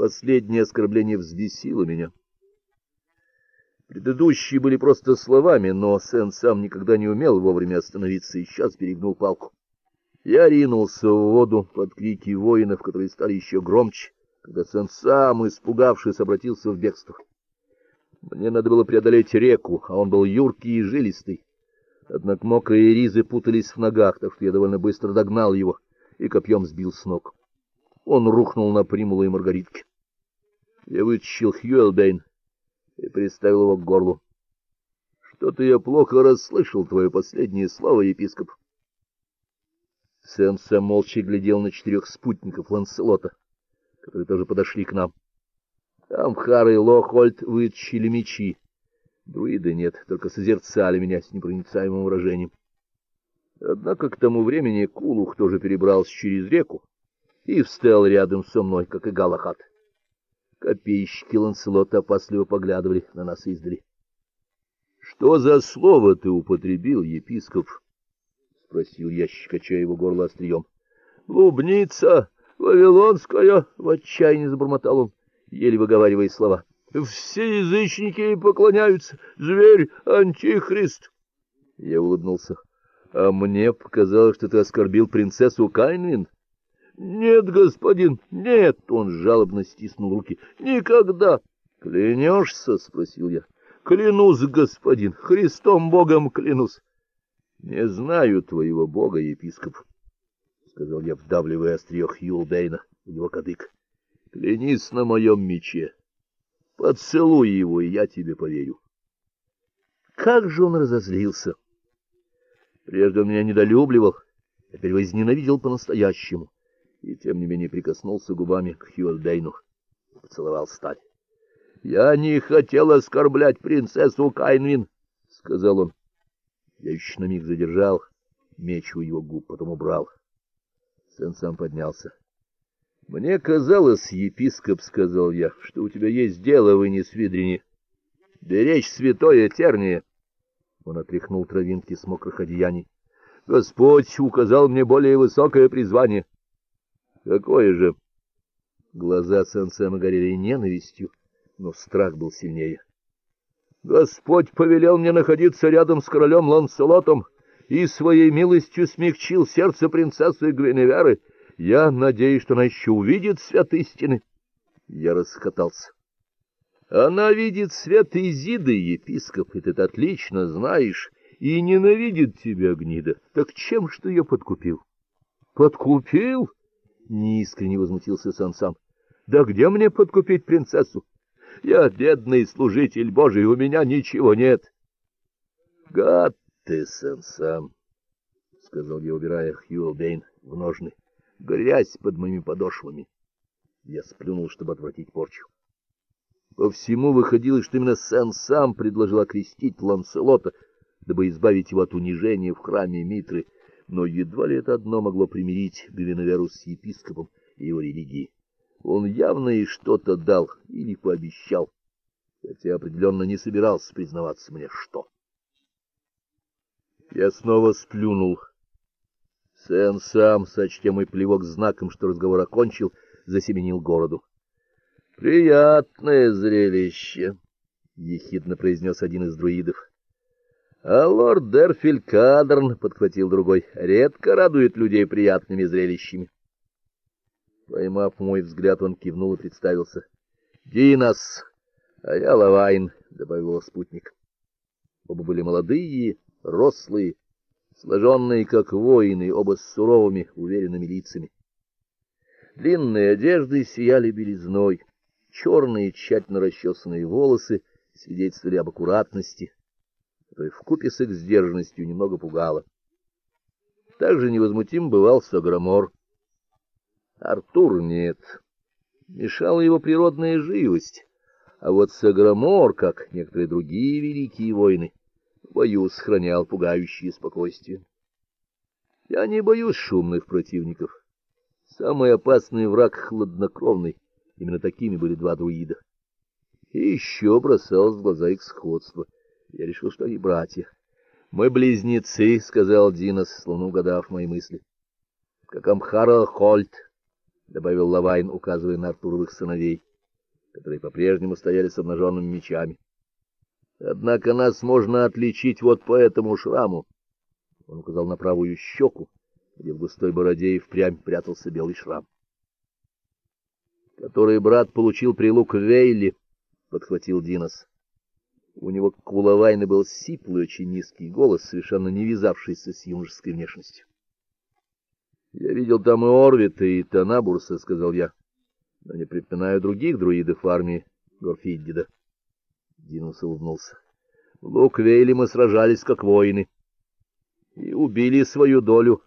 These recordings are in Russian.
Последнее оскорбление взбесило меня. Предыдущие были просто словами, но Сен сам никогда не умел вовремя остановиться и сейчас перегнул палку. Я ринулся в воду под крики воинов, которые стали еще громче, когда Сен сам, испугавшись, обратился в бегство. Мне надо было преодолеть реку, а он был юркий и жилистый. Однако мокрые ризы путались в ногах, так что я довольно быстро догнал его и копьем сбил с ног. Он рухнул на примулы и маргаритки. Я вытащил Хьюэлбейн и приставил его к горлу. Что-то я плохо расслышал твое последнее слово, епископ. Сенса молча глядел на четырех спутников Ланселота, которые тоже подошли к нам. Амхар и Лохольд вытащили мечи. Друиды нет, только созерцали меня с непроницаемым выражением. Однако к тому времени Кулух тоже перебрался через реку и встал рядом со мной, как и Галахат. Копейщики Ланселота опасливо поглядывали на нас издали. — Что за слово ты употребил, епископ? — спросил я, щекоча его горло острием. — Клубница вавилонская! — в отчаянии забормотал он, еле выговаривая слова. — Все язычники поклоняются. Зверь — антихрист. Я улыбнулся. — А мне показалось, что ты оскорбил принцессу Кайнвин. — нет, господин, нет, он жалобно стиснул руки. Никогда. Клянешься? спросил я. Клянусь, господин, Христом Богом клянусь. Не знаю твоего бога, епископ, сказал я, вдавливая острие Хьюлбейна в его кадык. Клянись на моем мече. Поцелуй его, и я тебе поверю. Как же он разозлился! Прежде он меня недолюбливал, теперь возненавидел по-настоящему и тем не менее прикоснулся губами к Хьюэлдейну, поцеловал сталь. — Я не хотел оскорблять принцессу Кайнвин, — сказал он. Я еще на миг задержал меч у его губ, потом убрал. Сын сам поднялся. — Мне казалось, епископ, — сказал я, — что у тебя есть дело в Инисвидрине. Беречь святое терние. Он отряхнул травинки с мокрых одеяний. — Господь указал мне более высокое призвание — Какое же? Глаза Сен-Сэма горели ненавистью, но страх был сильнее. Господь повелел мне находиться рядом с королем Ланселотом и своей милостью смягчил сердце принцессы Гвиневеры. Я надеюсь, что она еще увидит свет истины. Я расхотался. Она видит свет Изиды, епископ, и ты это отлично знаешь, и ненавидит тебя, гнида. Так чем ж ты ее подкупил? Подкупил? Неискренне возмутился Сан-сам. Да где мне подкупить принцессу? Я бедный служитель Божий, у меня ничего нет. Гад ты, Сан-сам, сказал я, убирая Хьюэлбейн в ножны. Грязь под моими подошвами. Я сплюнул, чтобы отвратить порчу. По всему выходило, что именно Сэн сам предложил окрестить Ланселота, дабы избавить его от унижения в храме Митры но едва ли это одно могло примирить Гвиноверу с епископом и его религией. Он явно и что-то дал или пообещал, хотя определенно не собирался признаваться мне, что. Я снова сплюнул. Сэн сам, сочтя мой плевок знаком, что разговор окончил, засеменил городу. — Приятное зрелище, — ехидно произнес один из друидов. — А лорд Дерфиль Кадрн, — подхватил другой, — редко радует людей приятными зрелищами. Поймав мой взгляд, он кивнул и представился. — Динос, а я Лавайн, — добавил спутник. Оба были молодые, рослые, сложенные, как воины, оба с суровыми, уверенными лицами. Длинные одежды сияли белизной, черные, тщательно расчесанные волосы свидетельствовали об аккуратности, которая вкупе с их сдержанностью немного пугала. Также невозмутим бывал Саграмор. Артур нет. Мешала его природная живость. А вот Саграмор, как некоторые другие великие воины, в бою сохранял пугающее спокойствие. Я не боюсь шумных противников. Самый опасный враг — хладнокровный. Именно такими были два друида. И еще бросалось в глаза их сходство — я решил, что они братья. — Мы близнецы, — сказал Динос, словно угадав мои мысли. — Как Амхара Хольт, — добавил Лавайн, указывая на Артуровых сыновей. которые по-прежнему стояли с обнаженными мечами. Однако нас можно отличить вот по этому шраму. Он указал на правую щеку, где в густой бороде и впрямь прятался белый шрам. Который брат получил при Лук-Вейле, подхватил Динос. У него, как у Лавайны, был сиплый, очень низкий голос, совершенно не вязавшийся с юношеской внешностью. — Я видел там и Орвита, и Танабурса, — сказал я, — но не припоминаю других друидов в армии Горфиддида. Динус улыбнулся. — В Луквейле мы сражались как воины. — И убили свою долю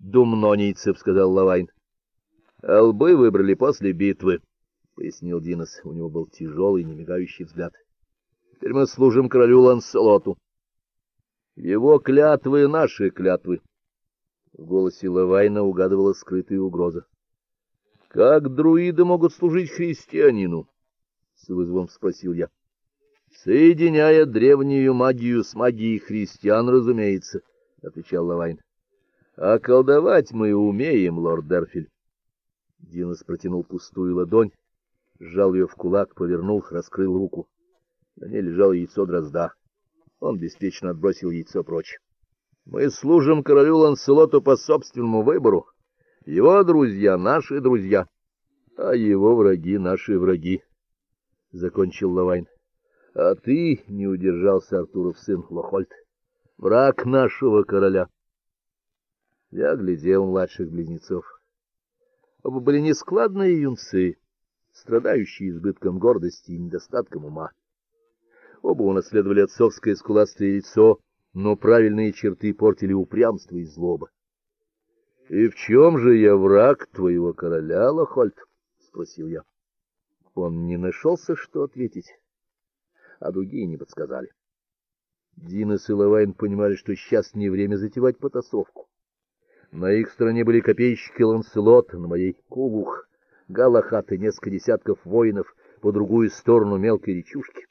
думнонийцев, — сказал Лавайн. — А лбы выбрали после битвы, — пояснил Динос. У него был тяжелый, немигающий взгляд. — Теперь мы служим королю Ланселоту. Его клятвы — наши клятвы. В голосе Лавайна угадывала скрытая угроза. — Как друиды могут служить христианину? — с вызовом спросил я. — Соединяя древнюю магию с магией христиан, разумеется, — отвечал Лавайн. — А колдовать мы умеем, лорд Дерфиль. Динос протянул пустую ладонь, сжал ее в кулак, повернул, раскрыл руку. На ней лежало яйцо дрозда. Он беспечно отбросил яйцо прочь. Мы служим королю Ланселоту по собственному выбору. Его друзья — наши друзья, а его враги — наши враги, — закончил Лавайн. — А ты, — не удержался Артуров сын Лохольд, — враг нашего короля. Я глядел младших близнецов. Оба были нескладные юнцы, страдающие избытком гордости и недостатком ума. Оба унаследовали отцовское скуластое лицо — но правильные черты портили упрямство и злоба. — И в чем же я враг твоего короля, Лохольд? — спросил я. Он не нашелся, что ответить, а другие не подсказали. Динес и Лавайн понимали, что сейчас не время затевать потасовку. На их стороне были копейщики Ланселот, на моей — Кувух, Галахат и несколько десятков воинов по другую сторону мелкой речушки.